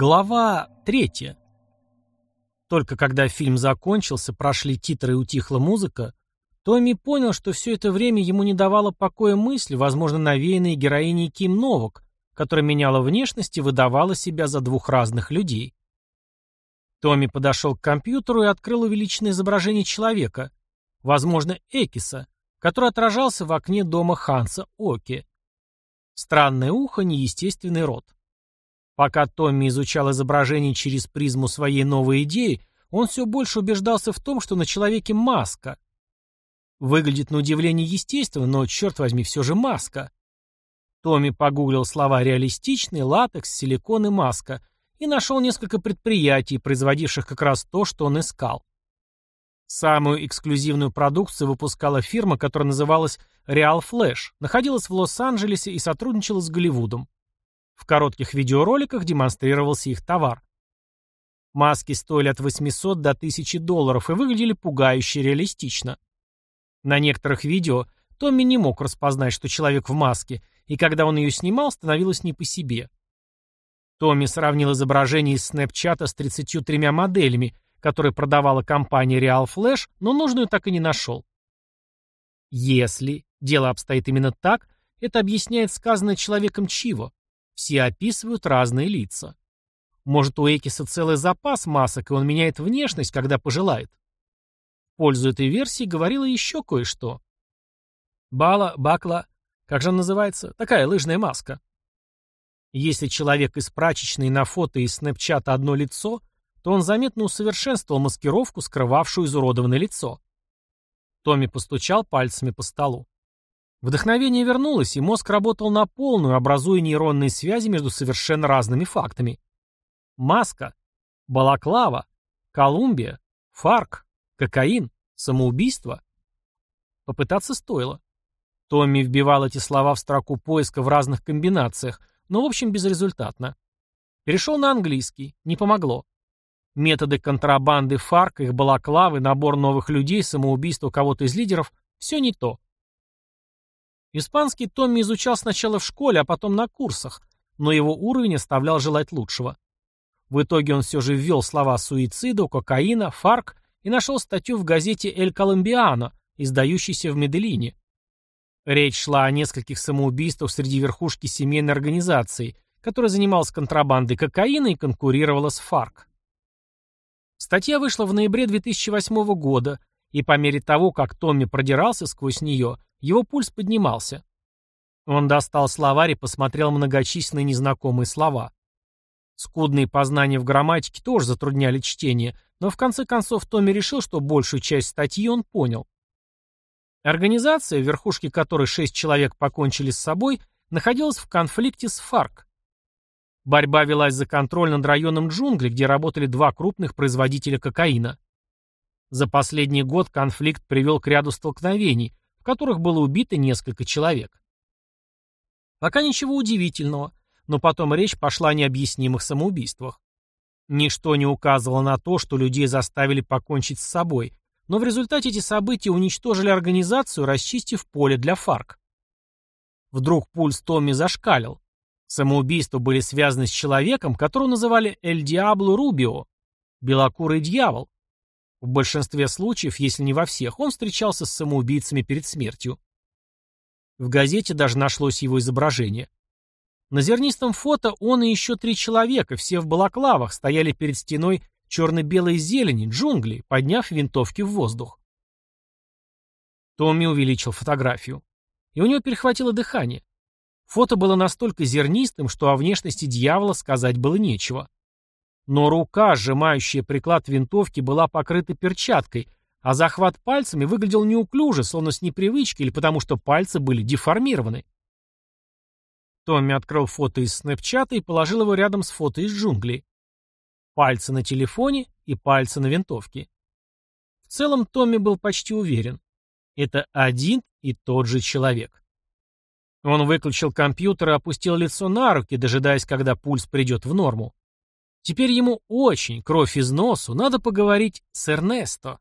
Глава третья. Только когда фильм закончился, прошли титры и утихла музыка, Томми понял, что все это время ему не давала покоя мысль, возможно, навеянная героиней Ким Новок, которая меняла внешность и выдавала себя за двух разных людей. Томми подошел к компьютеру и открыл увеличенное изображение человека, возможно, Экиса, который отражался в окне дома Ханса Оки. Странное ухо, неестественный рот. Пока Томми изучал изображение через призму своей новой идеи, он все больше убеждался в том, что на человеке маска. Выглядит на удивление естественно, но, черт возьми, все же маска. Томми погуглил слова «реалистичный», «латекс», «силикон» и «маска» и нашел несколько предприятий, производивших как раз то, что он искал. Самую эксклюзивную продукцию выпускала фирма, которая называлась Real Flash, находилась в Лос-Анджелесе и сотрудничала с Голливудом. В коротких видеороликах демонстрировался их товар. Маски стоили от 800 до 1000 долларов и выглядели пугающе реалистично. На некоторых видео Томми не мог распознать, что человек в маске, и когда он ее снимал, становилось не по себе. Томми сравнил изображение из Снэпчата с 33 моделями, которые продавала компания Real Flash, но нужную так и не нашел. Если дело обстоит именно так, это объясняет сказанное человеком Чиво. Все описывают разные лица. Может, у Экиса целый запас масок, и он меняет внешность, когда пожелает. В пользу этой версии говорило еще кое-что. Бала, бакла, как же она называется? Такая лыжная маска. Если человек из прачечной на фото из снэпчата одно лицо, то он заметно усовершенствовал маскировку, скрывавшую изуродованное лицо. Томми постучал пальцами по столу. Вдохновение вернулось, и мозг работал на полную, образуя нейронные связи между совершенно разными фактами. Маска, балаклава, Колумбия, фарк, кокаин, самоубийство. Попытаться стоило. Томми вбивал эти слова в строку поиска в разных комбинациях, но в общем безрезультатно. Перешел на английский, не помогло. Методы контрабанды фарк, их балаклавы, набор новых людей, самоубийство кого-то из лидеров – все не то. Испанский Томми изучал сначала в школе, а потом на курсах, но его уровень оставлял желать лучшего. В итоге он все же ввел слова суициду, кокаина, фарк и нашел статью в газете «Эль Колумбиано», издающейся в Меделине. Речь шла о нескольких самоубийствах среди верхушки семейной организации, которая занималась контрабандой кокаина и конкурировала с ФАРК. Статья вышла в ноябре 2008 года, и по мере того, как Томми продирался сквозь нее, его пульс поднимался. Он достал словарь и посмотрел многочисленные незнакомые слова. Скудные познания в грамматике тоже затрудняли чтение, но в конце концов Томми решил, что большую часть статьи он понял. Организация, в верхушке которой шесть человек покончили с собой, находилась в конфликте с ФАРК. Борьба велась за контроль над районом джунглей, где работали два крупных производителя кокаина. За последний год конфликт привел к ряду столкновений, в которых было убито несколько человек. Пока ничего удивительного, но потом речь пошла о необъяснимых самоубийствах. Ничто не указывало на то, что людей заставили покончить с собой, но в результате эти события уничтожили организацию, расчистив поле для ФАРК. Вдруг пульс Томми зашкалил. Самоубийства были связаны с человеком, которого называли «Эль Диабло Рубио» — белокурый дьявол, в большинстве случаев, если не во всех, он встречался с самоубийцами перед смертью. В газете даже нашлось его изображение. На зернистом фото он и еще три человека, все в балаклавах, стояли перед стеной черно-белой зелени, джунгли, подняв винтовки в воздух. Томми увеличил фотографию. И у него перехватило дыхание. Фото было настолько зернистым, что о внешности дьявола сказать было нечего. Но рука, сжимающая приклад винтовки, была покрыта перчаткой, а захват пальцами выглядел неуклюже, словно с непривычки или потому что пальцы были деформированы. Томми открыл фото из снэпчата и положил его рядом с фото из джунглей. Пальцы на телефоне и пальцы на винтовке. В целом Томми был почти уверен. Это один и тот же человек. Он выключил компьютер и опустил лицо на руки, дожидаясь, когда пульс придет в норму. Теперь ему очень, кровь из носу, надо поговорить с Эрнесто.